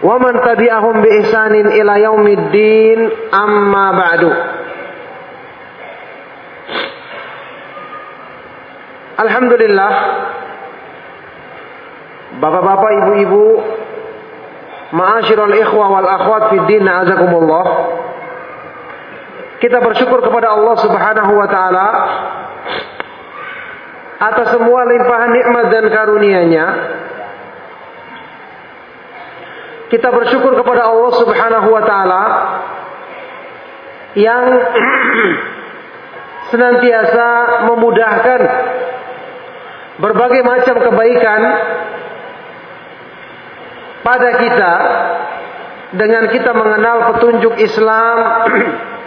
wa man tabi'ahum bi ihsanin ila yaumiddin amma ba'du. Alhamdulillah Bapak-bapak, ibu-ibu Ma'asyiral ikhwah wal akhwat fid din azakumullah Kita bersyukur kepada Allah Subhanahu wa taala atas semua limpahan nikmat dan karunia-Nya kita bersyukur kepada Allah Subhanahu wa taala yang senantiasa memudahkan berbagai macam kebaikan pada kita dengan kita mengenal petunjuk Islam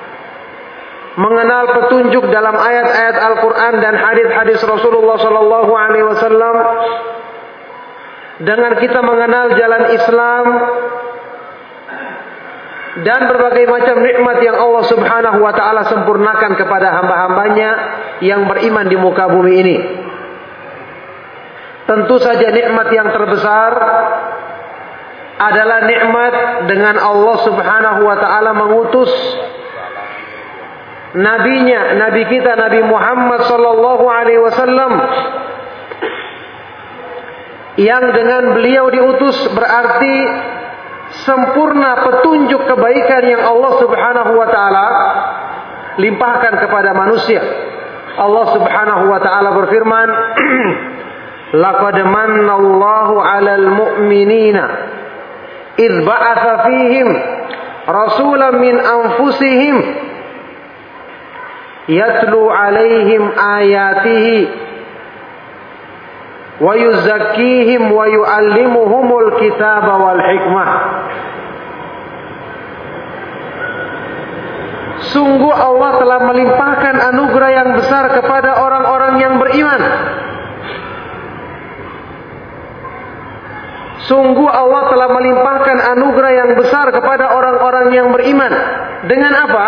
mengenal petunjuk dalam ayat-ayat Al-Qur'an dan hadis-hadis Rasulullah sallallahu alaihi wasallam dengan kita mengenal jalan Islam dan berbagai macam nikmat yang Allah Subhanahu wa taala sempurnakan kepada hamba-hambanya yang beriman di muka bumi ini. Tentu saja nikmat yang terbesar adalah nikmat dengan Allah Subhanahu wa taala mengutus nabinya, nabi kita Nabi Muhammad sallallahu alaihi wasallam yang dengan beliau diutus berarti sempurna petunjuk kebaikan yang Allah Subhanahu wa taala limpahkan kepada manusia. Allah Subhanahu wa taala berfirman, "Laqad manna Allahu 'alal mu'minina idz ba'atha fihim rasulan min anfusihim yatlu 'alaihim ayatihi wa yuzakkihim wa yu'allimuhumul kitaba wal hikmah Sungguh Allah telah melimpahkan anugerah yang besar kepada orang-orang yang beriman. Sungguh Allah telah melimpahkan anugerah yang besar kepada orang-orang yang beriman. Dengan apa?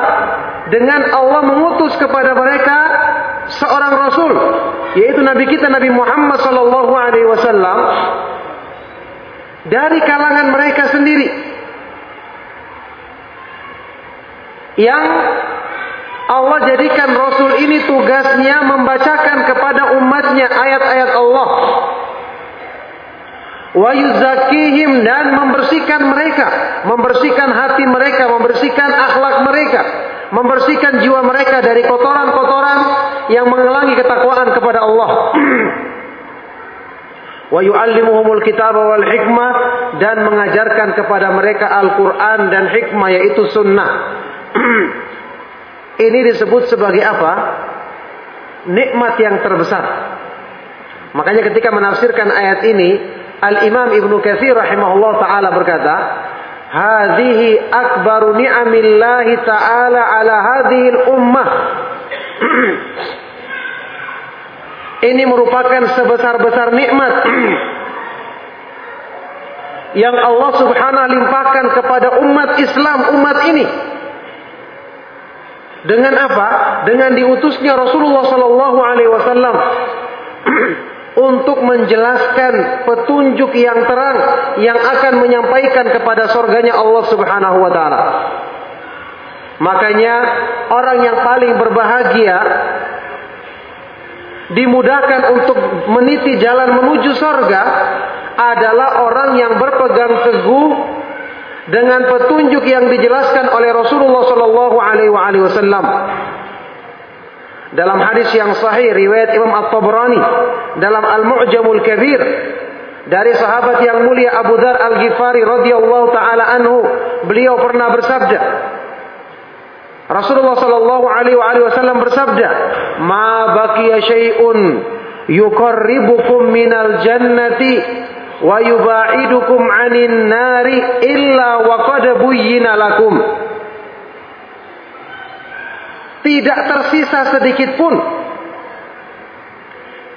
Dengan Allah mengutus kepada mereka seorang rasul, yaitu nabi kita Nabi Muhammad sallallahu alaihi wasallam dari kalangan mereka sendiri. Yang Allah jadikan rasul ini tugasnya membacakan kepada umatnya ayat-ayat Allah wa yuzakihim dan membersihkan mereka, membersihkan hati mereka, membersihkan akhlak mereka, membersihkan jiwa mereka dari kotoran-kotoran yang menghalangi ketakwaan kepada Allah. wa yu'allimuhumul kitaba wal hikmah dan mengajarkan kepada mereka Al-Qur'an dan hikmah yaitu sunnah. Ini disebut sebagai apa? Nikmat yang terbesar. Makanya ketika menafsirkan ayat ini, Al-Imam Ibnu Katsir rahimahullah taala berkata, "Hadhihi akbaru ni'amillahi ta'ala 'ala hadhihi ummah." Ini merupakan sebesar-besar nikmat yang Allah Subhanahu limpahkan kepada umat Islam, umat ini. Dengan apa? Dengan diutusnya Rasulullah sallallahu alaihi wasallam untuk menjelaskan petunjuk yang terang yang akan menyampaikan kepada surganya Allah Subhanahu wa taala. Makanya orang yang paling berbahagia dimudahkan untuk meniti jalan menuju surga adalah orang yang berpegang teguh dengan petunjuk yang dijelaskan oleh Rasulullah Shallallahu Alaihi Wasallam. Dalam hadis yang sahih riwayat Imam At-Tabrani dalam Al-Mu'jamul Kabir dari sahabat yang mulia Abu Dhar Al-Ghifari radhiyallahu taala anhu beliau pernah bersabda Rasulullah sallallahu alaihi wasallam bersabda ma baqiya syai'un yuqarribukum minal jannati wa yubaidukum 'anin nari illa wa qad buyyina lakum tidak tersisa sedikit pun.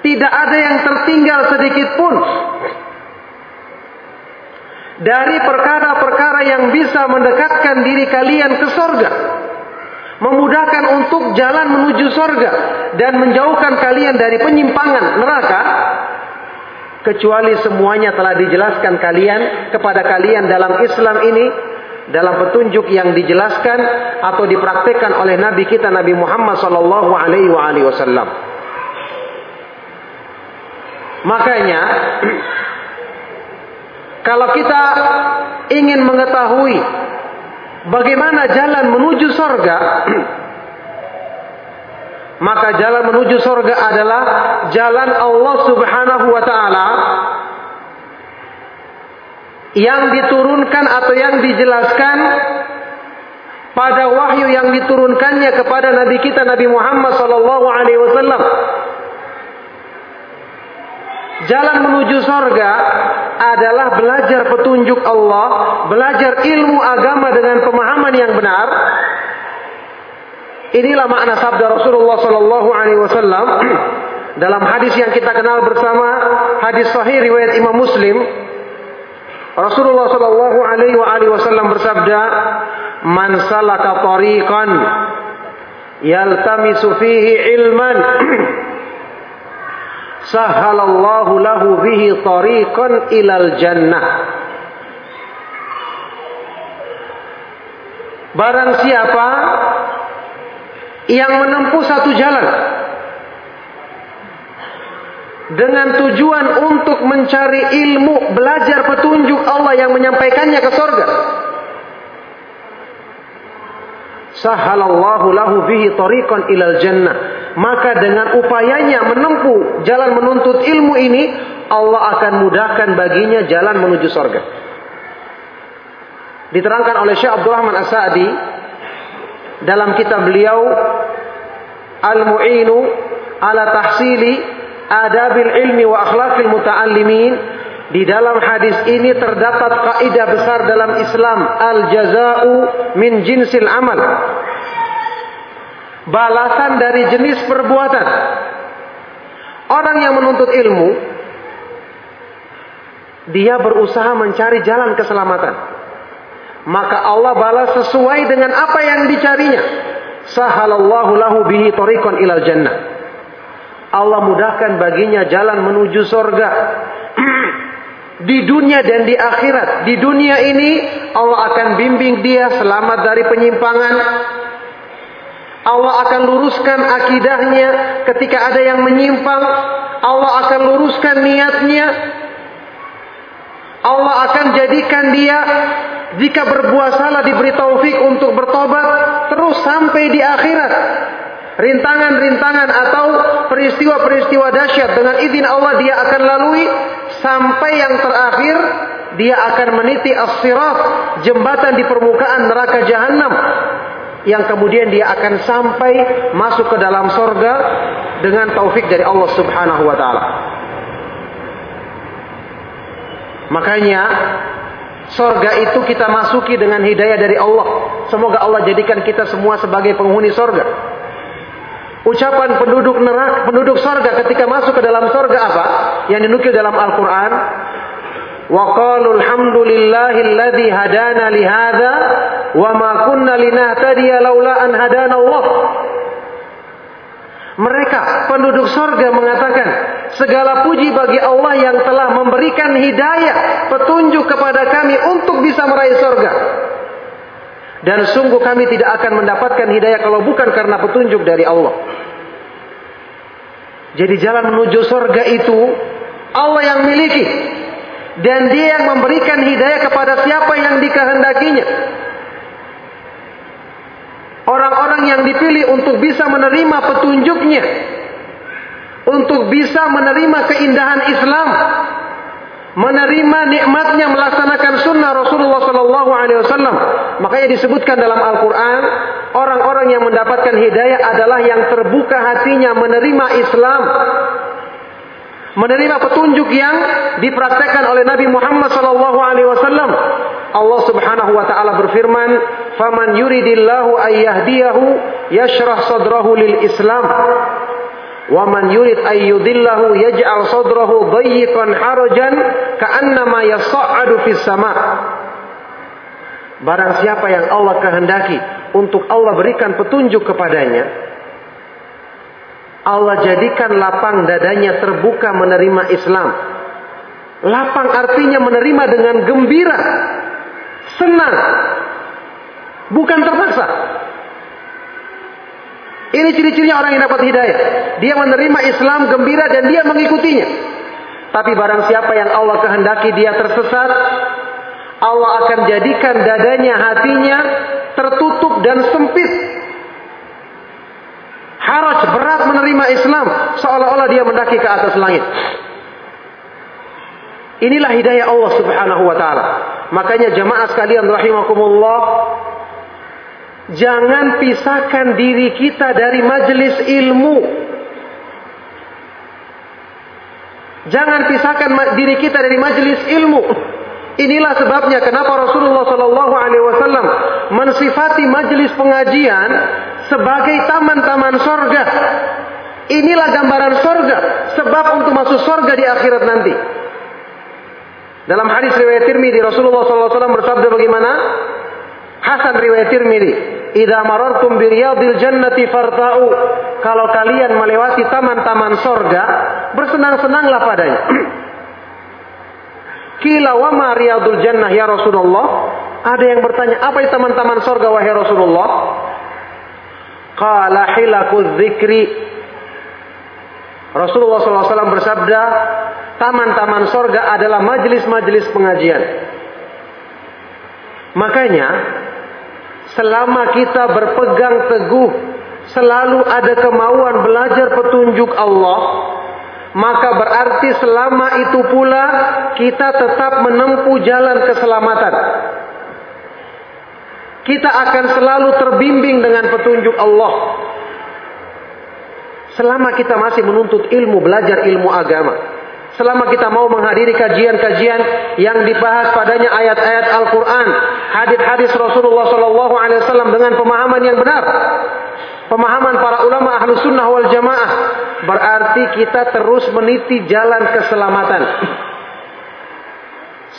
Tidak ada yang tertinggal sedikit pun. Dari perkara-perkara yang bisa mendekatkan diri kalian ke sorga. Memudahkan untuk jalan menuju sorga. Dan menjauhkan kalian dari penyimpangan neraka. Kecuali semuanya telah dijelaskan kalian kepada kalian dalam Islam ini dalam petunjuk yang dijelaskan atau dipraktikkan oleh Nabi kita Nabi Muhammad sallallahu alaihi wasallam. Makanya kalau kita ingin mengetahui bagaimana jalan menuju sorga, maka jalan menuju sorga adalah jalan Allah Subhanahu wa Ta'ala yang diturunkan atau yang dijelaskan pada wahyu yang diturunkannya kepada Nabi kita Nabi Muhammad sallallahu alaihi wasallam. Jalan menuju sorga adalah belajar petunjuk Allah, belajar ilmu agama dengan pemahaman yang benar. Inilah makna sabda Rasulullah sallallahu alaihi wasallam dalam hadis yang kita kenal bersama, hadis sahih riwayat Imam Muslim Rasulullah Shallallahu Alaihi Wasallam bersabda, "Man salaka tariqan yaltamisu fihi ilman, sahalallahu lahu bihi tariqan ilal jannah." Barang siapa yang menempuh satu jalan dengan tujuan untuk mencari ilmu, belajar petunjuk Allah yang menyampaikannya ke sorga. Sahalallahu lahu bihi tariqan ilal jannah. Maka dengan upayanya menempuh jalan menuntut ilmu ini, Allah akan mudahkan baginya jalan menuju sorga. Diterangkan oleh Syekh Abdul Rahman As-Sa'di dalam kitab beliau Al-Mu'inu ala tahsili adabil ilmi wa akhlakil muta'allimin. Di dalam hadis ini terdapat kaidah besar dalam Islam al-jaza'u min jinsil amal. Balasan dari jenis perbuatan. Orang yang menuntut ilmu dia berusaha mencari jalan keselamatan. Maka Allah balas sesuai dengan apa yang dicarinya. Sahalallahu lahu bihi ilal jannah Allah mudahkan baginya jalan menuju sorga. di dunia dan di akhirat. Di dunia ini Allah akan bimbing dia selamat dari penyimpangan. Allah akan luruskan akidahnya ketika ada yang menyimpang. Allah akan luruskan niatnya. Allah akan jadikan dia jika berbuat salah diberi taufik untuk bertobat terus sampai di akhirat rintangan-rintangan atau peristiwa-peristiwa dahsyat dengan izin Allah dia akan lalui sampai yang terakhir dia akan meniti as-sirat jembatan di permukaan neraka jahanam yang kemudian dia akan sampai masuk ke dalam sorga dengan taufik dari Allah Subhanahu wa taala. Makanya sorga itu kita masuki dengan hidayah dari Allah. Semoga Allah jadikan kita semua sebagai penghuni sorga. Ucapan penduduk neraka, penduduk sorga ketika masuk ke dalam sorga apa? Yang dinukil dalam Al-Quran. Qalu alhamdulillahilladzi hadana li hadza wa ma kunna linahtadiya laula an hadana Allah. Mereka penduduk sorga mengatakan segala puji bagi Allah yang telah memberikan hidayah petunjuk kepada kami untuk bisa meraih sorga. Dan sungguh kami tidak akan mendapatkan hidayah kalau bukan karena petunjuk dari Allah. Jadi jalan menuju surga itu Allah yang miliki. Dan dia yang memberikan hidayah kepada siapa yang dikehendakinya. Orang-orang yang dipilih untuk bisa menerima petunjuknya. Untuk bisa menerima keindahan Islam. Menerima nikmatnya melaksanakan sunnah Rasulullah Sallallahu Alaihi Wasallam. Makanya disebutkan dalam Al-Quran, orang-orang yang mendapatkan hidayah adalah yang terbuka hatinya menerima Islam menerima petunjuk yang dipraktekkan oleh Nabi Muhammad sallallahu alaihi wasallam. Allah Subhanahu wa taala berfirman, "Faman yuridillahu ayyahdiyahu yashrah sadrahu lil Islam." Wa man yurid ay yudillahu yaj'al sadrahu dayyiqan harajan ka'annama yas'adu fis sama. Barang siapa yang Allah kehendaki untuk Allah berikan petunjuk kepadanya, Allah jadikan lapang dadanya terbuka menerima Islam. Lapang artinya menerima dengan gembira, senang, bukan terpaksa. Ini ciri-cirinya orang yang dapat hidayah. Dia menerima Islam gembira dan dia mengikutinya. Tapi barang siapa yang Allah kehendaki dia tersesat, Allah akan jadikan dadanya, hatinya tertutup dan sempit haraj berat menerima Islam seolah-olah dia mendaki ke atas langit. Inilah hidayah Allah Subhanahu wa taala. Makanya jemaah sekalian rahimakumullah jangan pisahkan diri kita dari majelis ilmu. Jangan pisahkan diri kita dari majelis ilmu. Inilah sebabnya kenapa Rasulullah Shallallahu Alaihi Wasallam mensifati majelis pengajian sebagai taman-taman sorga. Inilah gambaran sorga, sebab untuk masuk sorga di akhirat nanti. Dalam hadis riwayat Tirmidzi Rasulullah SAW bersabda bagaimana? Hasan riwayat Tirmidzi, "Idza marartum bi riyadil jannati farta'u." Kalau kalian melewati taman-taman sorga, bersenang-senanglah padanya. Kila wa ma riyadul jannah ya Rasulullah? Ada yang bertanya, apa itu taman-taman sorga wahai Rasulullah? Qala hilakul dzikri. Rasulullah SAW bersabda, taman-taman sorga adalah majelis-majelis pengajian. Makanya, selama kita berpegang teguh, selalu ada kemauan belajar petunjuk Allah, maka berarti selama itu pula kita tetap menempuh jalan keselamatan kita akan selalu terbimbing dengan petunjuk Allah. Selama kita masih menuntut ilmu, belajar ilmu agama. Selama kita mau menghadiri kajian-kajian yang dibahas padanya ayat-ayat Al-Quran, hadis-hadis Rasulullah Sallallahu Alaihi Wasallam dengan pemahaman yang benar, pemahaman para ulama ahlu sunnah wal jamaah, berarti kita terus meniti jalan keselamatan.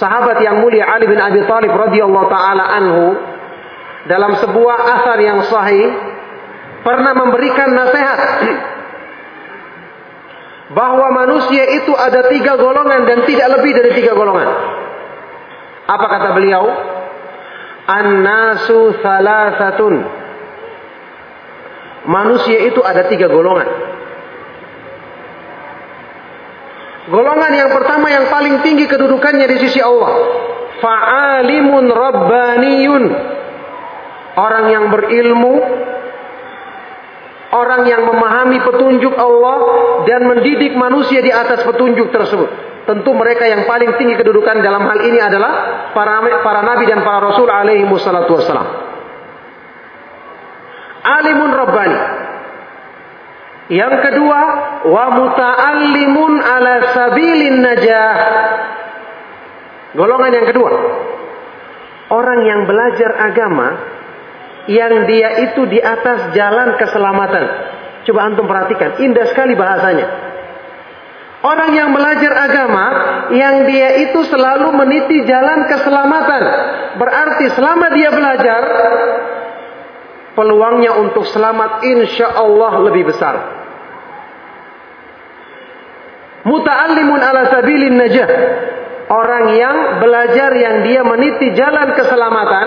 Sahabat yang mulia Ali bin Abi Thalib radhiyallahu taala anhu dalam sebuah asar yang sahih pernah memberikan nasihat bahwa manusia itu ada tiga golongan dan tidak lebih dari tiga golongan. Apa kata beliau? An-nasu salasatun. Manusia itu ada tiga golongan. Golongan yang pertama yang paling tinggi kedudukannya di sisi Allah. Fa'alimun rabbaniyun orang yang berilmu, orang yang memahami petunjuk Allah dan mendidik manusia di atas petunjuk tersebut. Tentu mereka yang paling tinggi kedudukan dalam hal ini adalah para para nabi dan para rasul alaihi wassalatu wassalam. Alimun Rabbani. Yang kedua, wa muta'allimun ala sabilin najah. Golongan yang kedua. Orang yang belajar agama yang dia itu di atas jalan keselamatan. Coba antum perhatikan, indah sekali bahasanya. Orang yang belajar agama, yang dia itu selalu meniti jalan keselamatan. Berarti selama dia belajar, peluangnya untuk selamat insya Allah lebih besar. Muta'allimun ala sabilin najah. Orang yang belajar yang dia meniti jalan keselamatan,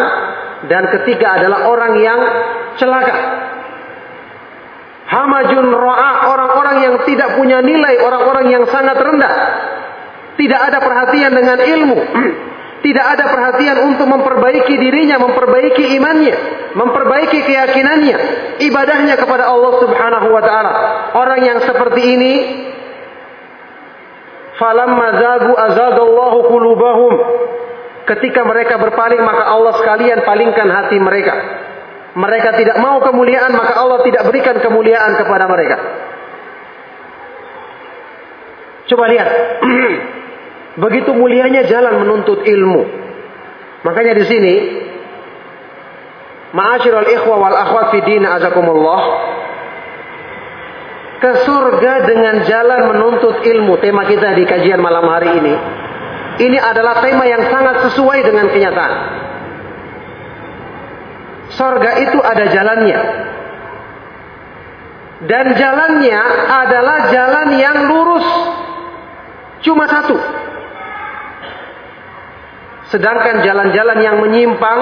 dan ketiga adalah orang yang celaka. Hamajun ro'a, orang-orang yang tidak punya nilai, orang-orang yang sangat rendah. Tidak ada perhatian dengan ilmu. Tidak ada perhatian untuk memperbaiki dirinya, memperbaiki imannya, memperbaiki keyakinannya, ibadahnya kepada Allah Subhanahu wa taala. Orang yang seperti ini falamma zagu azagallahu qulubahum. Ketika mereka berpaling maka Allah sekalian palingkan hati mereka. Mereka tidak mau kemuliaan maka Allah tidak berikan kemuliaan kepada mereka. Coba lihat. Begitu mulianya jalan menuntut ilmu. Makanya di sini Ma'asyiral ikhwa wal akhwat fi din azakumullah ke surga dengan jalan menuntut ilmu tema kita di kajian malam hari ini ini adalah tema yang sangat sesuai dengan kenyataan. Surga itu ada jalannya. Dan jalannya adalah jalan yang lurus. Cuma satu. Sedangkan jalan-jalan yang menyimpang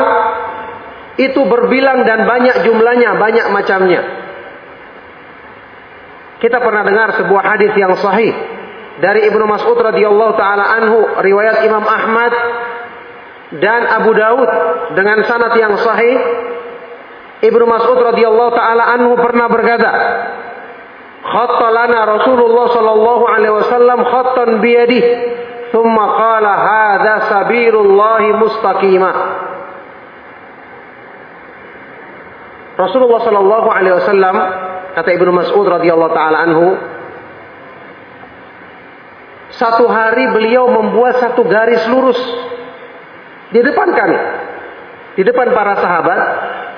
itu berbilang dan banyak jumlahnya, banyak macamnya. Kita pernah dengar sebuah hadis yang sahih dari Ibnu Mas'ud radhiyallahu taala anhu, riwayat Imam Ahmad dan Abu Daud dengan sanad yang sahih. Ibnu Mas'ud radhiyallahu taala anhu pernah berkata, "Khatta lana Rasulullah sallallahu alaihi wasallam khattan biyadihi, thumma qala hadza sabilullahi mustaqimah." Rasulullah Shallallahu Alaihi Wasallam kata Ibnu Mas'ud radhiyallahu taala anhu satu hari beliau membuat satu garis lurus di depan kami di depan para sahabat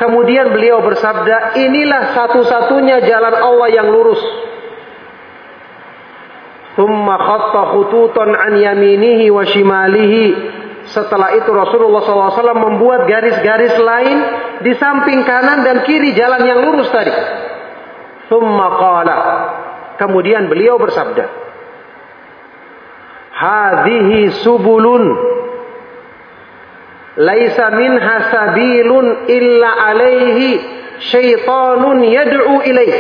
kemudian beliau bersabda inilah satu-satunya jalan Allah yang lurus thumma khatta khututan an yaminihi wa shimalihi setelah itu Rasulullah SAW membuat garis-garis lain di samping kanan dan kiri jalan yang lurus tadi. Thumma qala. Kemudian beliau bersabda. Hadhihi subulun. Laisa minha sabilun illa alaihi syaitanun yad'u ilaih.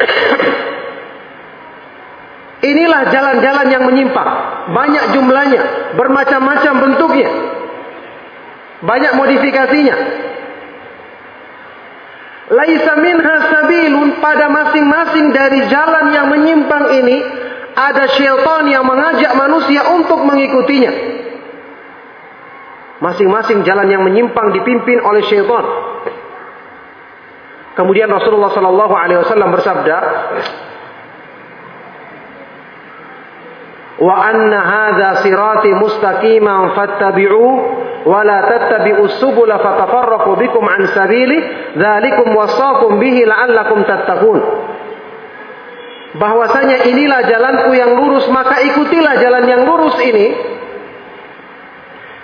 Inilah jalan-jalan yang menyimpang. Banyak jumlahnya. Bermacam-macam bentuknya. Banyak modifikasinya. Laisa minha sabilun pada masing-masing dari jalan yang menyimpang ini ada syaitan yang mengajak manusia untuk mengikutinya. Masing-masing jalan yang menyimpang dipimpin oleh syaitan. Kemudian Rasulullah Sallallahu Alaihi Wasallam bersabda, wa anna hadha sirati mustaqiman fattabi'u wa la tattabi'us subula fatafarraqu bikum an sabili dzalikum wasaqum bihi la'allakum tattaqun bahwasanya inilah jalanku yang lurus maka ikutilah jalan yang lurus ini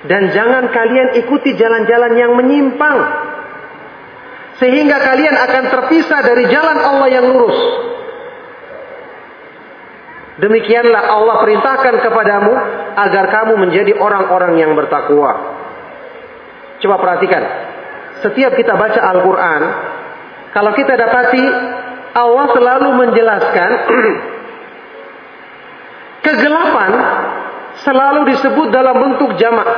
dan jangan kalian ikuti jalan-jalan yang menyimpang sehingga kalian akan terpisah dari jalan Allah yang lurus Demikianlah Allah perintahkan kepadamu agar kamu menjadi orang-orang yang bertakwa. Coba perhatikan. Setiap kita baca Al-Quran, kalau kita dapati Allah selalu menjelaskan kegelapan selalu disebut dalam bentuk jamak.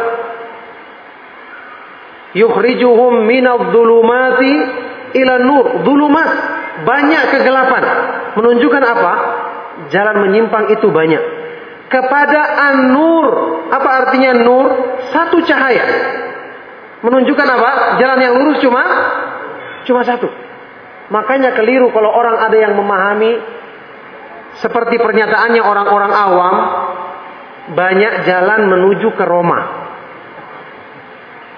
Yukhrijuhum minadh dhulumati ila nur. Dhulumat banyak kegelapan. Menunjukkan apa? jalan menyimpang itu banyak. Kepada an-nur, apa artinya nur? Satu cahaya. Menunjukkan apa? Jalan yang lurus cuma cuma satu. Makanya keliru kalau orang ada yang memahami seperti pernyataannya orang-orang awam, banyak jalan menuju ke Roma.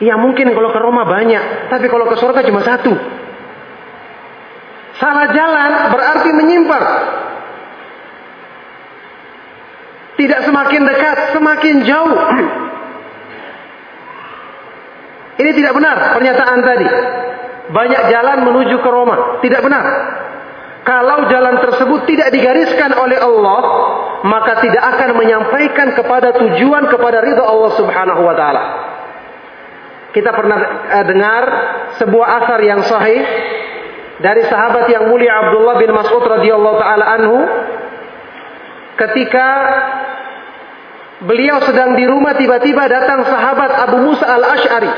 Ya mungkin kalau ke Roma banyak, tapi kalau ke surga cuma satu. Salah jalan berarti menyimpang. Tidak semakin dekat, semakin jauh. Ini tidak benar pernyataan tadi. Banyak jalan menuju ke Roma. Tidak benar. Kalau jalan tersebut tidak digariskan oleh Allah, maka tidak akan menyampaikan kepada tujuan kepada ridho Allah Subhanahu wa taala. Kita pernah uh, dengar sebuah asar yang sahih dari sahabat yang mulia Abdullah bin Mas'ud radhiyallahu taala anhu ketika Beliau sedang di rumah tiba-tiba datang sahabat Abu Musa al-Ash'ari.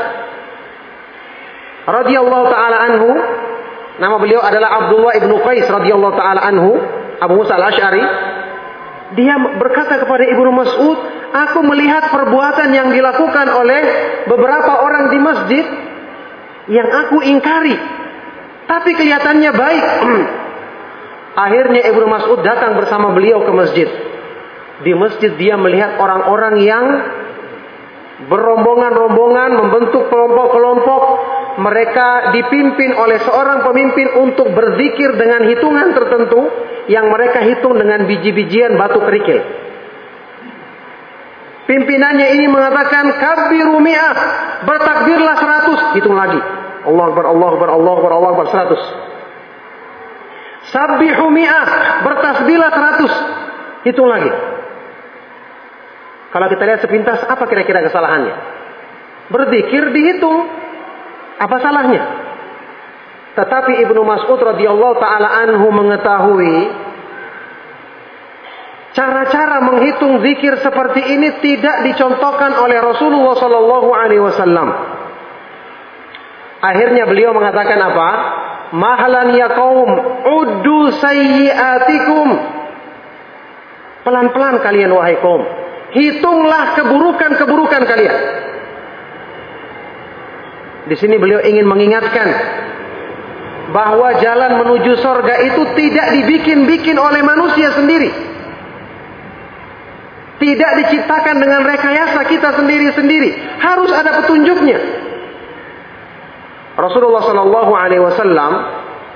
Radhiyallahu taala anhu. Nama beliau adalah Abdullah ibnu Qais radhiyallahu taala anhu. Abu Musa al-Ash'ari. Dia berkata kepada Ibnu Mas'ud, aku melihat perbuatan yang dilakukan oleh beberapa orang di masjid yang aku ingkari. Tapi kelihatannya baik. Akhirnya Ibnu Mas'ud datang bersama beliau ke masjid. Di masjid dia melihat orang-orang yang berombongan-rombongan membentuk kelompok-kelompok. Mereka dipimpin oleh seorang pemimpin untuk berzikir dengan hitungan tertentu yang mereka hitung dengan biji-bijian batu kerikil. Pimpinannya ini mengatakan kabiru mi'ah, bertakbirlah seratus, hitung lagi. Allah Akbar, Allah Akbar, Allah Akbar, Allah Akbar, seratus. Sabbihu mi'ah, bertasbihlah seratus, hitung lagi. Kalau kita lihat sepintas, apa kira-kira kesalahannya? Berzikir dihitung. Apa salahnya? Tetapi Ibnu Mas'ud radhiyallahu taala anhu mengetahui cara-cara menghitung zikir seperti ini tidak dicontohkan oleh Rasulullah sallallahu alaihi wasallam. Akhirnya beliau mengatakan apa? Mahalan ya kaum, uddu sayyiatikum. Pelan-pelan kalian wahai kaum. Hitunglah keburukan-keburukan kalian. Di sini beliau ingin mengingatkan bahwa jalan menuju sorga itu tidak dibikin-bikin oleh manusia sendiri. Tidak diciptakan dengan rekayasa kita sendiri-sendiri. Harus ada petunjuknya. Rasulullah Shallallahu Alaihi Wasallam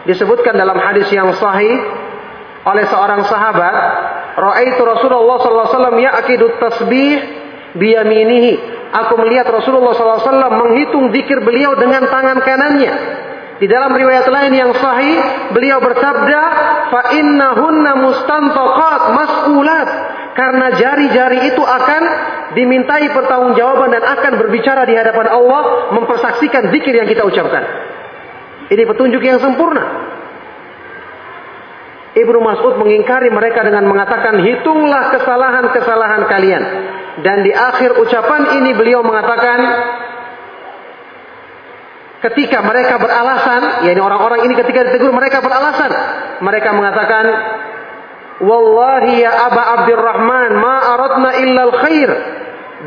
disebutkan dalam hadis yang sahih oleh seorang sahabat Ra'aitu Rasulullah sallallahu alaihi wasallam ya'kidu tasbih biyaminihi. Aku melihat Rasulullah sallallahu alaihi wasallam menghitung zikir beliau dengan tangan kanannya. Di dalam riwayat lain yang sahih, beliau bersabda, "Fa innahunna mustantaqat mas'ulat." Karena jari-jari itu akan dimintai pertanggungjawaban dan akan berbicara di hadapan Allah mempersaksikan zikir yang kita ucapkan. Ini petunjuk yang sempurna. Ibnu Mas'ud mengingkari mereka dengan mengatakan hitunglah kesalahan-kesalahan kalian. Dan di akhir ucapan ini beliau mengatakan ketika mereka beralasan, yakni orang-orang ini ketika ditegur mereka beralasan, mereka mengatakan Wallahi ya Aba Abdurrahman ma aradna illa khair.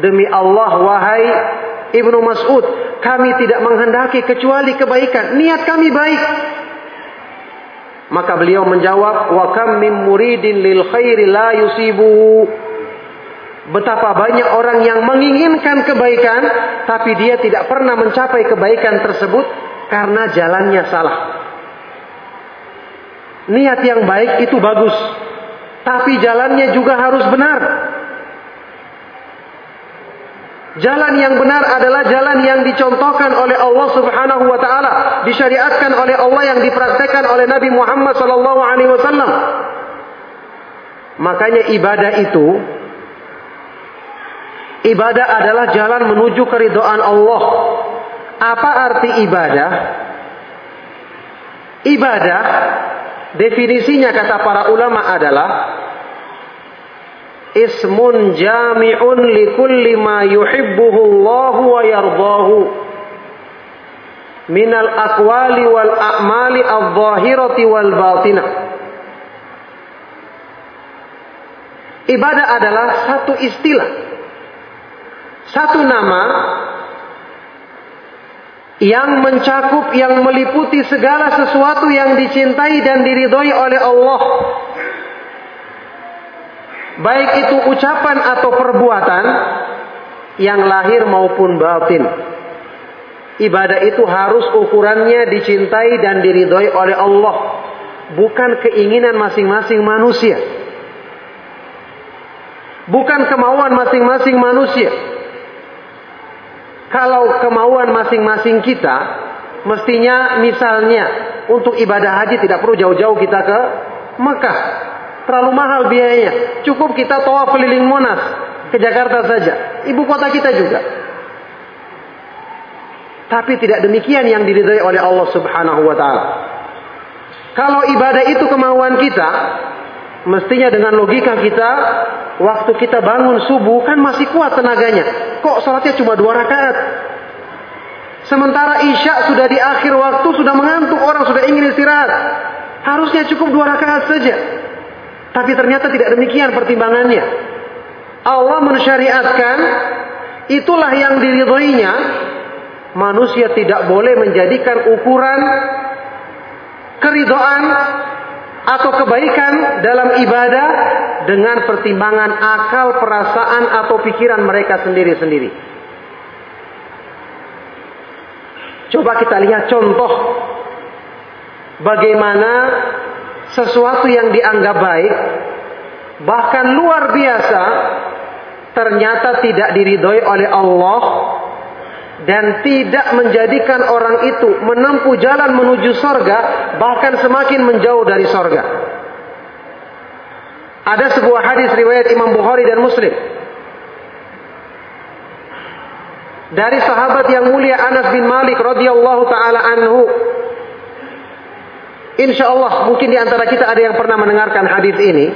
Demi Allah wahai Ibnu Mas'ud, kami tidak menghendaki kecuali kebaikan. Niat kami baik. Maka beliau menjawab, "Wa kam min muridin lil khairi la yusibu." Betapa banyak orang yang menginginkan kebaikan tapi dia tidak pernah mencapai kebaikan tersebut karena jalannya salah. Niat yang baik itu bagus, tapi jalannya juga harus benar. Jalan yang benar adalah jalan yang dicontohkan oleh Allah Subhanahu wa taala, disyariatkan oleh Allah yang dipraktekkan oleh Nabi Muhammad sallallahu alaihi wasallam. Makanya ibadah itu ibadah adalah jalan menuju keridhaan Allah. Apa arti ibadah? Ibadah definisinya kata para ulama adalah ismun jami'un li kulli ma yuhibbuhu Allah wa yardahu minal aqwali wal a'mali adh-dhahirati wal batinah Ibadah adalah satu istilah satu nama yang mencakup yang meliputi segala sesuatu yang dicintai dan diridhoi oleh Allah baik itu ucapan atau perbuatan yang lahir maupun batin. Ibadah itu harus ukurannya dicintai dan diridhoi oleh Allah, bukan keinginan masing-masing manusia. Bukan kemauan masing-masing manusia. Kalau kemauan masing-masing kita, mestinya misalnya untuk ibadah haji tidak perlu jauh-jauh kita ke Mekah terlalu mahal biayanya. Cukup kita tawaf keliling Monas ke Jakarta saja. Ibu kota kita juga. Tapi tidak demikian yang diridhai oleh Allah Subhanahu wa taala. Kalau ibadah itu kemauan kita, Mestinya dengan logika kita, waktu kita bangun subuh kan masih kuat tenaganya. Kok sholatnya cuma dua rakaat? Sementara isya sudah di akhir waktu, sudah mengantuk, orang sudah ingin istirahat. Harusnya cukup dua rakaat saja. Tapi ternyata tidak demikian pertimbangannya. Allah mensyariatkan, itulah yang diridhoinya. Manusia tidak boleh menjadikan ukuran keridoan atau kebaikan dalam ibadah dengan pertimbangan akal, perasaan atau pikiran mereka sendiri-sendiri. Coba kita lihat contoh bagaimana sesuatu yang dianggap baik bahkan luar biasa ternyata tidak diridhoi oleh Allah dan tidak menjadikan orang itu menempuh jalan menuju sorga, bahkan semakin menjauh dari sorga. Ada sebuah hadis riwayat Imam Bukhari dan Muslim. Dari sahabat yang mulia Anas bin Malik radhiyallahu taala anhu. Insya Allah mungkin di antara kita ada yang pernah mendengarkan hadis ini.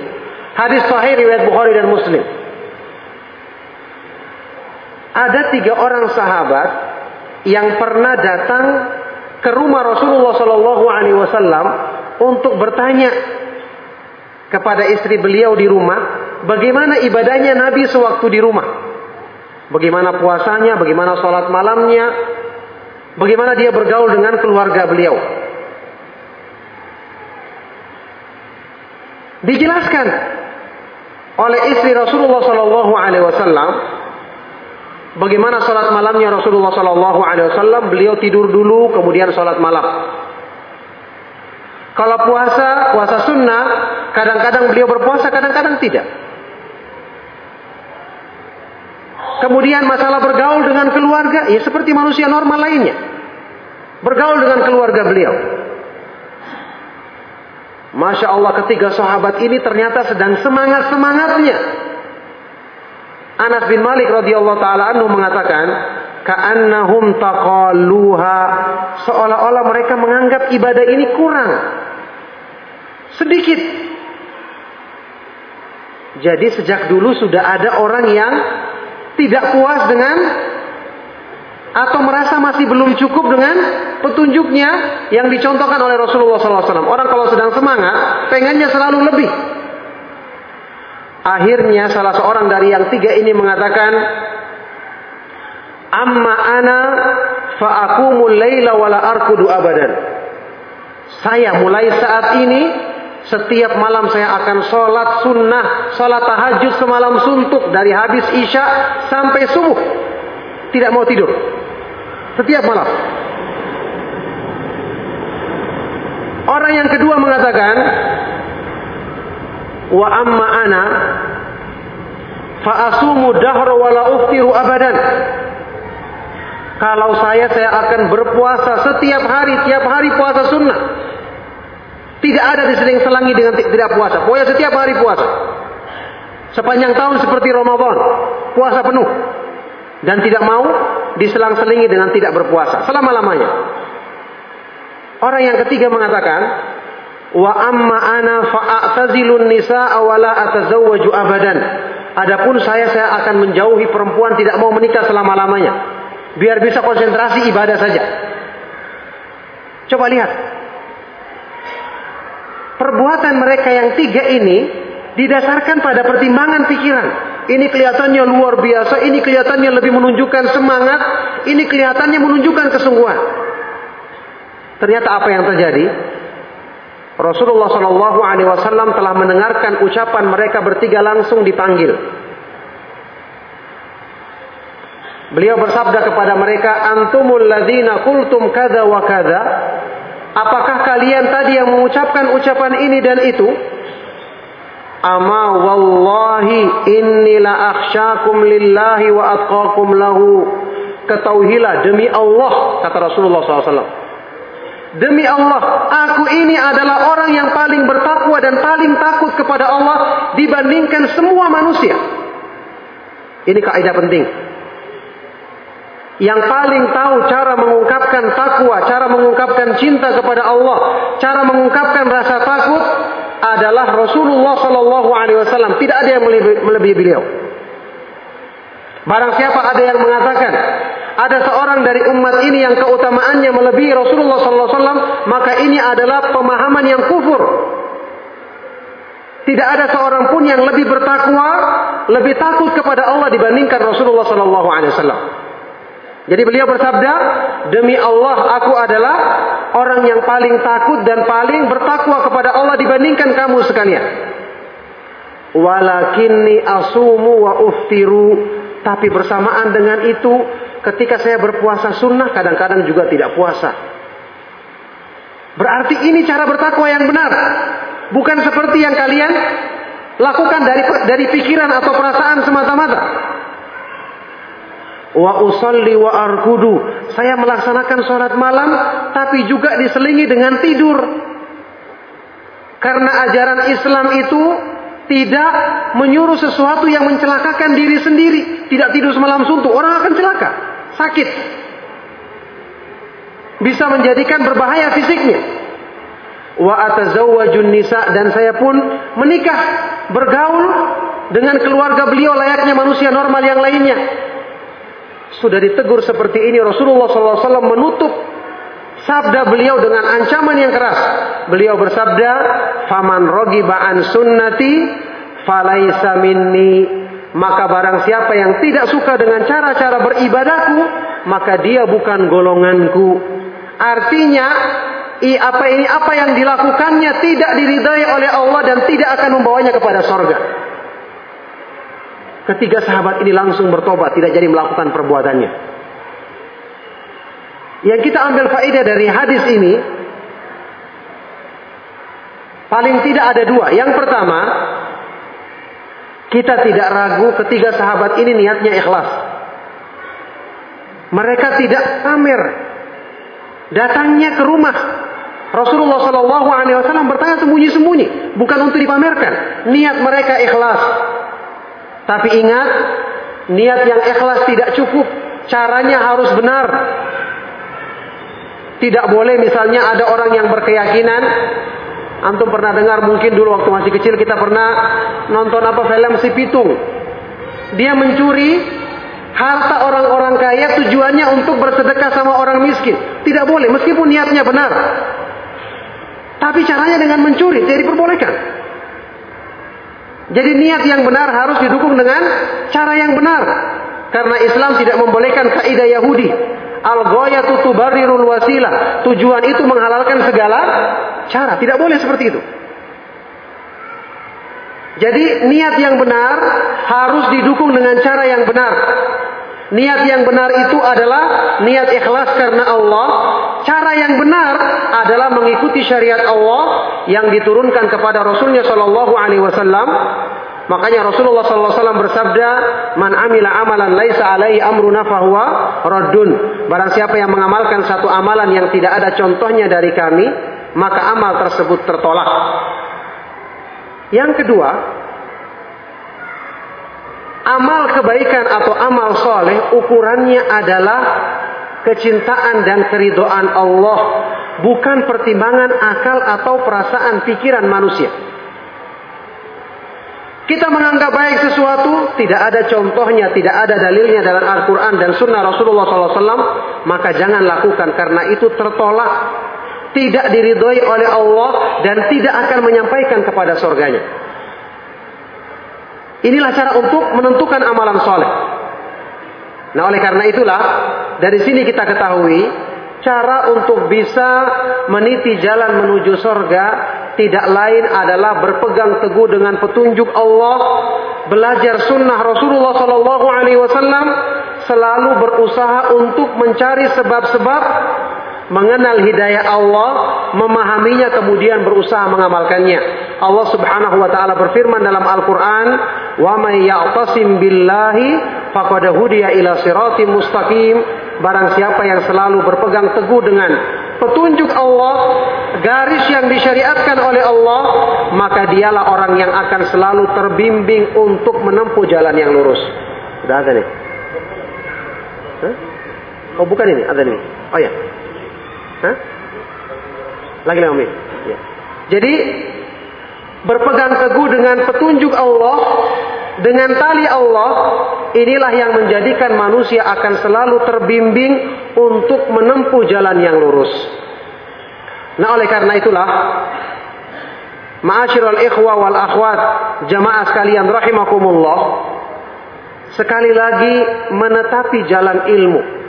Hadis sahih riwayat Bukhari dan Muslim ada tiga orang sahabat yang pernah datang ke rumah Rasulullah Shallallahu Alaihi Wasallam untuk bertanya kepada istri beliau di rumah, bagaimana ibadahnya Nabi sewaktu di rumah, bagaimana puasanya, bagaimana sholat malamnya, bagaimana dia bergaul dengan keluarga beliau. Dijelaskan oleh istri Rasulullah Shallallahu Alaihi Wasallam Bagaimana salat malamnya Rasulullah Sallallahu Alaihi Wasallam? Beliau tidur dulu, kemudian salat malam. Kalau puasa, puasa sunnah, kadang-kadang beliau berpuasa, kadang-kadang tidak. Kemudian masalah bergaul dengan keluarga, ya seperti manusia normal lainnya. Bergaul dengan keluarga beliau. Masya Allah ketiga sahabat ini ternyata sedang semangat-semangatnya Anas bin Malik radhiyallahu taala anhu mengatakan, "Ka'annahum taqalluha." Seolah-olah mereka menganggap ibadah ini kurang. Sedikit. Jadi sejak dulu sudah ada orang yang tidak puas dengan atau merasa masih belum cukup dengan petunjuknya yang dicontohkan oleh Rasulullah SAW. Orang kalau sedang semangat, pengennya selalu lebih. Akhirnya salah seorang dari yang tiga ini mengatakan, Amma ana fa'akumul layla wala arkudu abadan. Saya mulai saat ini setiap malam saya akan sholat sunnah, sholat tahajud semalam suntuk dari habis isya sampai subuh. Tidak mau tidur. Setiap malam. Orang yang kedua mengatakan, wa amma ana fa asumu dahra wa la uftiru abadan. Kalau saya saya akan berpuasa setiap hari tiap hari puasa sunnah. Tidak ada diseling-selangi dengan tidak puasa. Pokoknya setiap hari puasa. Sepanjang tahun seperti Ramadan puasa penuh. Dan tidak mau diselang-selingi dengan tidak berpuasa. Selama-lamanya. Orang yang ketiga mengatakan Wa amma ana fa'atazilun nisa'a wa la atazawwaju abadan. Adapun saya saya akan menjauhi perempuan tidak mau menikah selama-lamanya. Biar bisa konsentrasi ibadah saja. Coba lihat. Perbuatan mereka yang tiga ini didasarkan pada pertimbangan pikiran. Ini kelihatannya luar biasa, ini kelihatannya lebih menunjukkan semangat, ini kelihatannya menunjukkan kesungguhan. Ternyata apa yang terjadi? Rasulullah Shallallahu Alaihi Wasallam telah mendengarkan ucapan mereka bertiga langsung dipanggil. Beliau bersabda kepada mereka, Antumul ladina kultum kada wa kada. Apakah kalian tadi yang mengucapkan ucapan ini dan itu? Ama wallahi inni la akhsyakum lillahi wa atqakum lahu. Ketahuilah demi Allah, kata Rasulullah SAW. Demi Allah, aku ini adalah orang yang paling bertakwa dan paling takut kepada Allah dibandingkan semua manusia. Ini kaidah penting. Yang paling tahu cara mengungkapkan takwa, cara mengungkapkan cinta kepada Allah, cara mengungkapkan rasa takut adalah Rasulullah Shallallahu Alaihi Wasallam. Tidak ada yang melebihi beliau. Barang siapa ada yang mengatakan ada seorang dari umat ini yang keutamaannya melebihi Rasulullah Wasallam, maka ini adalah pemahaman yang kufur. Tidak ada seorang pun yang lebih bertakwa, lebih takut kepada Allah dibandingkan Rasulullah Wasallam. Jadi beliau bersabda, demi Allah aku adalah orang yang paling takut dan paling bertakwa kepada Allah dibandingkan kamu sekalian. Walakinni asumu wa uftiru. Tapi bersamaan dengan itu, ketika saya berpuasa sunnah, kadang-kadang juga tidak puasa. Berarti ini cara bertakwa yang benar. Bukan seperti yang kalian lakukan dari dari pikiran atau perasaan semata-mata wa usalli wa arkudu. Saya melaksanakan sholat malam tapi juga diselingi dengan tidur. Karena ajaran Islam itu tidak menyuruh sesuatu yang mencelakakan diri sendiri. Tidak tidur semalam suntuk, orang akan celaka, sakit. Bisa menjadikan berbahaya fisiknya. Wa atazawwajun nisa dan saya pun menikah, bergaul dengan keluarga beliau layaknya manusia normal yang lainnya sudah ditegur seperti ini Rasulullah SAW menutup sabda beliau dengan ancaman yang keras. Beliau bersabda, "Faman rogi ba'an sunnati falaisa minni." Maka barang siapa yang tidak suka dengan cara-cara beribadahku, maka dia bukan golonganku. Artinya, i apa ini apa yang dilakukannya tidak diridai oleh Allah dan tidak akan membawanya kepada sorga. Ketiga sahabat ini langsung bertobat, tidak jadi melakukan perbuatannya. Yang kita ambil faedah dari hadis ini, paling tidak ada dua. Yang pertama, kita tidak ragu ketiga sahabat ini niatnya ikhlas. Mereka tidak pamer. Datangnya ke rumah Rasulullah Shallallahu Alaihi Wasallam bertanya sembunyi-sembunyi, bukan untuk dipamerkan. Niat mereka ikhlas. Tapi ingat, niat yang ikhlas tidak cukup. Caranya harus benar. Tidak boleh misalnya ada orang yang berkeyakinan Antum pernah dengar mungkin dulu waktu masih kecil kita pernah nonton apa film si Pitung. Dia mencuri harta orang-orang kaya tujuannya untuk bersedekah sama orang miskin. Tidak boleh meskipun niatnya benar. Tapi caranya dengan mencuri, jadi diperbolehkan. Jadi niat yang benar harus didukung dengan cara yang benar. Karena Islam tidak membolehkan kaidah Yahudi. Al-ghayatu tubarrirul wasilah. Tujuan itu menghalalkan segala cara. Tidak boleh seperti itu. Jadi niat yang benar harus didukung dengan cara yang benar. Niat yang benar itu adalah niat ikhlas karena Allah. Cara yang benar adalah mengikuti syariat Allah yang diturunkan kepada Rasulnya Shallallahu Alaihi Wasallam. Makanya Rasulullah SAW bersabda, "Man amila amalan laisa alaihi amruna fahuwa raddun." Barang siapa yang mengamalkan satu amalan yang tidak ada contohnya dari kami, maka amal tersebut tertolak. Yang kedua, Amal kebaikan atau amal soleh ukurannya adalah kecintaan dan keridoan Allah. Bukan pertimbangan akal atau perasaan pikiran manusia. Kita menganggap baik sesuatu, tidak ada contohnya, tidak ada dalilnya dalam Al-Quran dan Sunnah Rasulullah SAW, maka jangan lakukan karena itu tertolak, tidak diridhoi oleh Allah dan tidak akan menyampaikan kepada surganya. Inilah cara untuk menentukan amalan soleh. Nah oleh karena itulah dari sini kita ketahui cara untuk bisa meniti jalan menuju sorga tidak lain adalah berpegang teguh dengan petunjuk Allah, belajar sunnah Rasulullah Sallallahu Alaihi Wasallam, selalu berusaha untuk mencari sebab-sebab mengenal hidayah Allah, memahaminya kemudian berusaha mengamalkannya. Allah Subhanahu wa taala berfirman dalam Al-Qur'an, "Wa may ya'tasim billahi faqad hudiya ila siratim mustaqim." Barang siapa yang selalu berpegang teguh dengan petunjuk Allah, garis yang disyariatkan oleh Allah, maka dialah orang yang akan selalu terbimbing untuk menempuh jalan yang lurus. Sudah ada nih? Oh bukan ini, ada nih. Oh ya. Hah? Lagi lagi Ya. Jadi berpegang teguh dengan petunjuk Allah, dengan tali Allah, inilah yang menjadikan manusia akan selalu terbimbing untuk menempuh jalan yang lurus. Nah, oleh karena itulah Ma'asyiral ikhwa wal akhwat, jamaah sekalian rahimakumullah, sekali lagi menetapi jalan ilmu.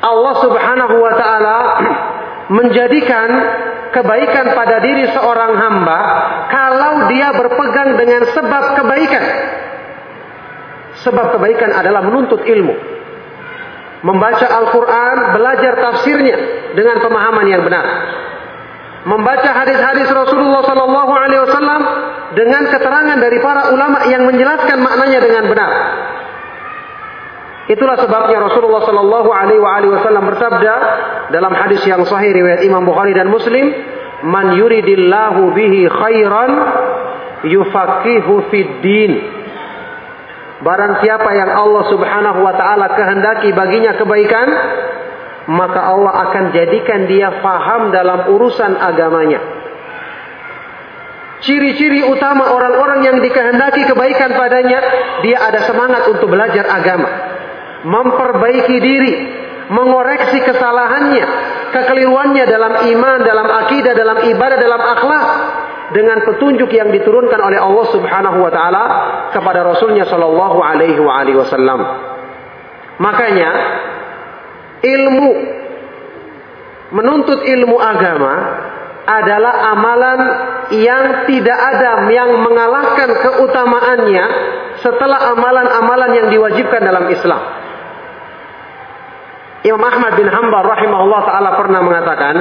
Allah Subhanahu wa taala menjadikan kebaikan pada diri seorang hamba kalau dia berpegang dengan sebab kebaikan. Sebab kebaikan adalah menuntut ilmu. Membaca Al-Quran, belajar tafsirnya dengan pemahaman yang benar. Membaca hadis-hadis Rasulullah Sallallahu Alaihi Wasallam dengan keterangan dari para ulama yang menjelaskan maknanya dengan benar. Itulah sebabnya Rasulullah Sallallahu Alaihi Wasallam bersabda dalam hadis yang sahih riwayat Imam Bukhari dan Muslim, "Man yuridillahu bihi khairan yufaqihu fid din." Barang siapa yang Allah Subhanahu wa taala kehendaki baginya kebaikan, maka Allah akan jadikan dia faham dalam urusan agamanya. Ciri-ciri utama orang-orang yang dikehendaki kebaikan padanya, dia ada semangat untuk belajar agama, memperbaiki diri, mengoreksi kesalahannya, kekeliruannya dalam iman, dalam akidah, dalam ibadah, dalam akhlak dengan petunjuk yang diturunkan oleh Allah Subhanahu wa taala kepada Rasulnya Shallallahu alaihi wasallam. Makanya ilmu menuntut ilmu agama adalah amalan yang tidak ada yang mengalahkan keutamaannya setelah amalan-amalan yang diwajibkan dalam Islam. Imam Ahmad bin Hanbal rahimahullah taala pernah mengatakan,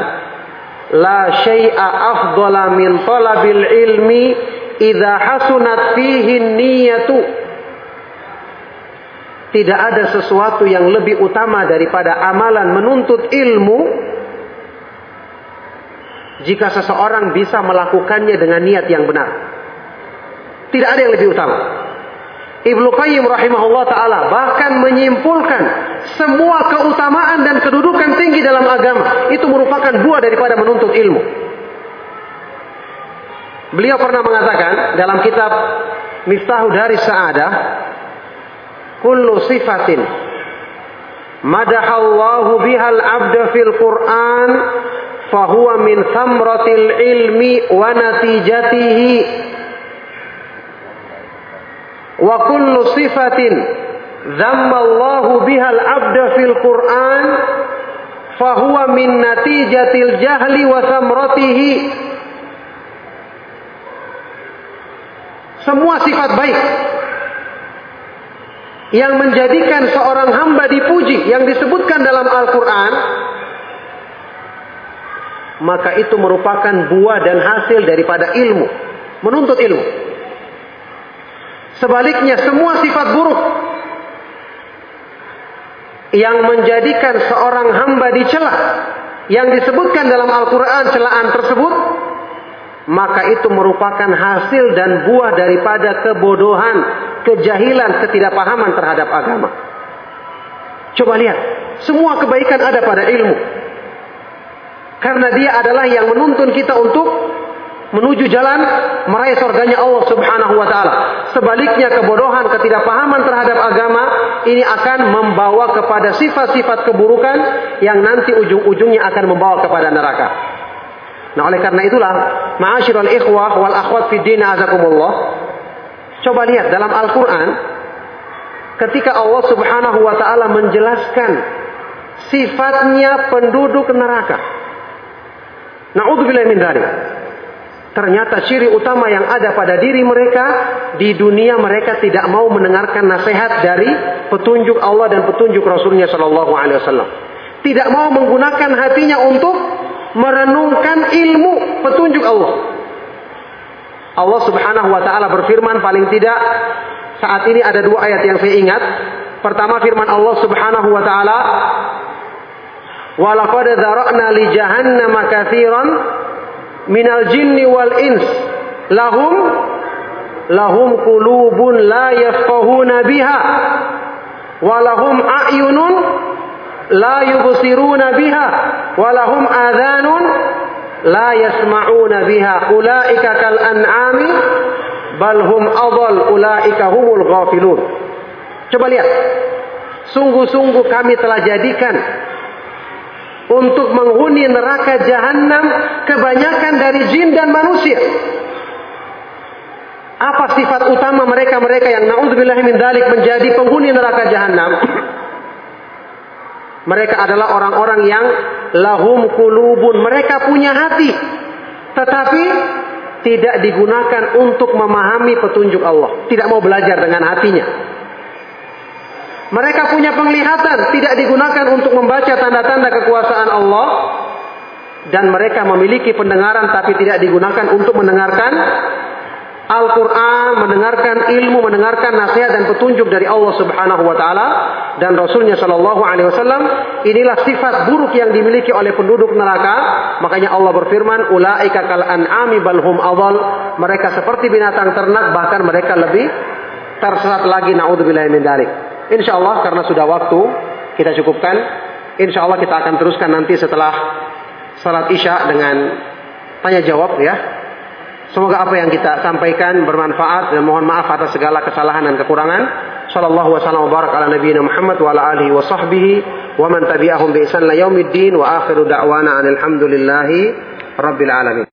"La syai'a afdhala min talabil ilmi idza hasunat fihi niyyatu." Tidak ada sesuatu yang lebih utama daripada amalan menuntut ilmu jika seseorang bisa melakukannya dengan niat yang benar. Tidak ada yang lebih utama. Ibnu Qayyim rahimahullah taala bahkan menyimpulkan semua keutamaan dan kedudukan tinggi dalam agama itu merupakan buah daripada menuntut ilmu. Beliau pernah mengatakan dalam kitab Miftahu dari Sa'adah, kullu sifatin madahallahu bihal abda fil Qur'an fahuwa min thamratil ilmi wa natijatihi wa kullu sifatin dhammallahu bihal abda fil Qur'an fahuwa min natijatil jahli wa samratihi semua sifat baik yang menjadikan seorang hamba dipuji yang disebutkan dalam Al-Quran maka itu merupakan buah dan hasil daripada ilmu menuntut ilmu Sebaliknya semua sifat buruk yang menjadikan seorang hamba dicela yang disebutkan dalam Al-Quran celaan tersebut maka itu merupakan hasil dan buah daripada kebodohan, kejahilan, ketidakpahaman terhadap agama. Coba lihat, semua kebaikan ada pada ilmu. Karena dia adalah yang menuntun kita untuk menuju jalan meraih surganya Allah Subhanahu wa taala. Sebaliknya kebodohan, ketidakpahaman terhadap agama ini akan membawa kepada sifat-sifat keburukan yang nanti ujung-ujungnya akan membawa kepada neraka. Nah, oleh karena itulah, ma'asyiral ikhwah wal akhwat fid din azakumullah. Coba lihat dalam Al-Qur'an ketika Allah Subhanahu wa taala menjelaskan sifatnya penduduk neraka. Na'udzubillah min dzalik. Ternyata ciri utama yang ada pada diri mereka di dunia mereka tidak mau mendengarkan nasihat dari petunjuk Allah dan petunjuk Rasulnya Shallallahu Alaihi Wasallam. Tidak mau menggunakan hatinya untuk merenungkan ilmu petunjuk Allah. Allah Subhanahu Wa Taala berfirman paling tidak saat ini ada dua ayat yang saya ingat. Pertama firman Allah Subhanahu Wa Taala, "Walaqad dzara'na li jahannam katsiran minal jinni wal ins lahum lahum qulubun la yafqahuna biha walahum a'yunun la yubsiruna biha walahum adhanun la yasma'una biha ulaika kal an'ami bal hum adall ulaika humul ghafilun. Coba lihat. Sungguh-sungguh kami telah jadikan untuk menghuni neraka jahanam kebanyakan dari jin dan manusia. Apa sifat utama mereka-mereka yang naudzubillah min dalik menjadi penghuni neraka jahanam? Mereka adalah orang-orang yang lahum kulubun. Mereka punya hati. Tetapi tidak digunakan untuk memahami petunjuk Allah. Tidak mau belajar dengan hatinya. Mereka punya penglihatan. Tidak digunakan untuk membaca tanda-tanda kekuasaan Allah. Dan mereka memiliki pendengaran tapi tidak digunakan untuk mendengarkan Al-Quran, mendengarkan ilmu, mendengarkan nasihat dan petunjuk dari Allah Subhanahu Wa Taala dan Rasulnya Shallallahu Alaihi Wasallam. Inilah sifat buruk yang dimiliki oleh penduduk neraka. Makanya Allah berfirman, "Ulaika kal an'ami balhum awal." Mereka seperti binatang ternak, bahkan mereka lebih tersesat lagi. Naudzubillah min. Insya Allah karena sudah waktu kita cukupkan. Insya Allah kita akan teruskan nanti setelah salat isya dengan tanya jawab ya. Semoga apa yang kita sampaikan bermanfaat dan mohon maaf atas segala kesalahan dan kekurangan. Sallallahu wasallam wa barak ala nabiyina Muhammad wa ala alihi wa sahbihi wa man tabi'ahum bi ihsan la yaumiddin wa akhiru da'wana alhamdulillahi rabbil alamin.